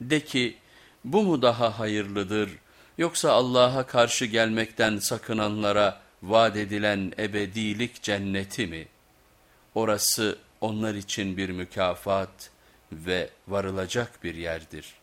De ki bu mu daha hayırlıdır yoksa Allah'a karşı gelmekten sakınanlara vaat edilen ebedilik cenneti mi? Orası onlar için bir mükafat ve varılacak bir yerdir.''